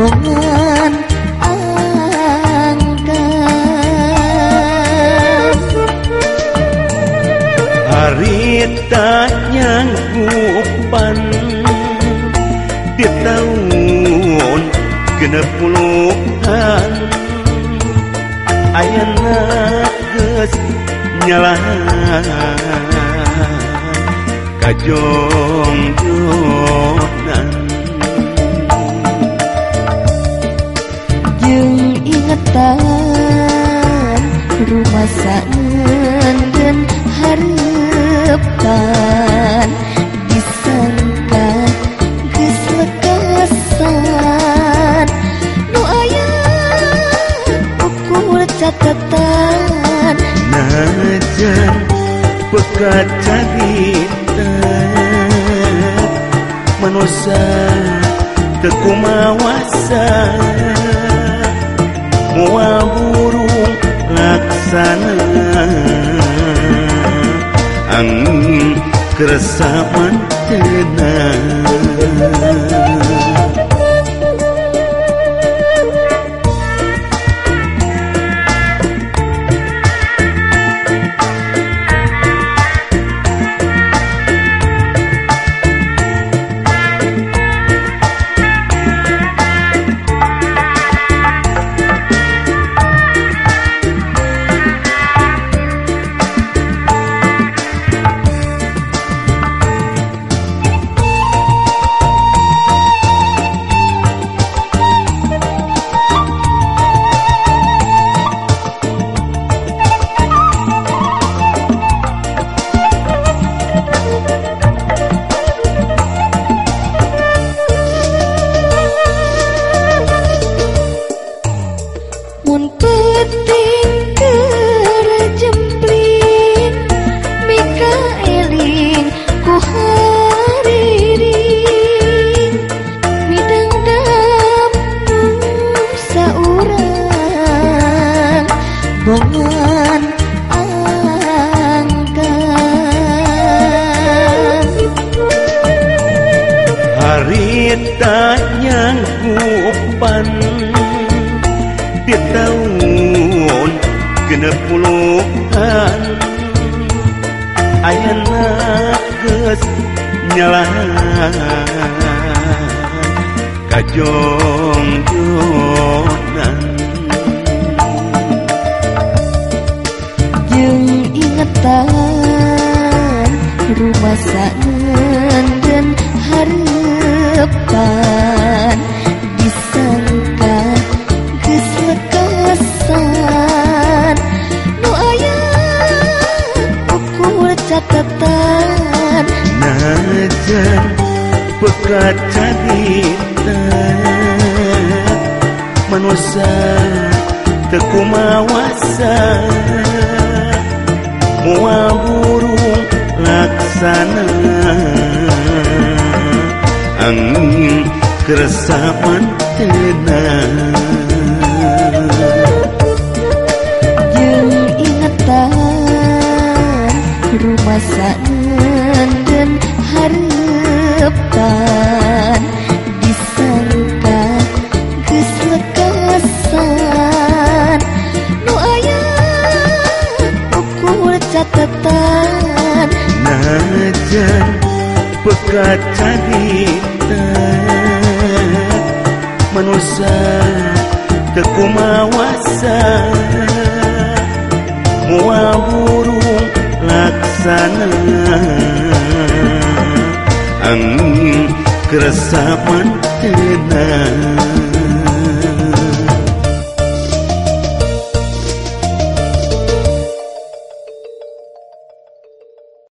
Bongan angkat. Harita nyanggupan Di tahun genep puluhan Ayana geus nyalahan. Kajong jonan. rumasaen harpan disangka geus lekasan nu aya ukur catatan najan pekat carita manusia teu kumawasa sana angin keresapan tenang tahun genep puluhan Ayana geus nyala kajongjonan Jeung ingetan rumah saeureun hareupan bekat cadita manusia tekumawasa mua burung laksana. Angin keresapan tenang bekat carita eh, manusia tekumawasa mua burung laksana. Angin keresapan tenang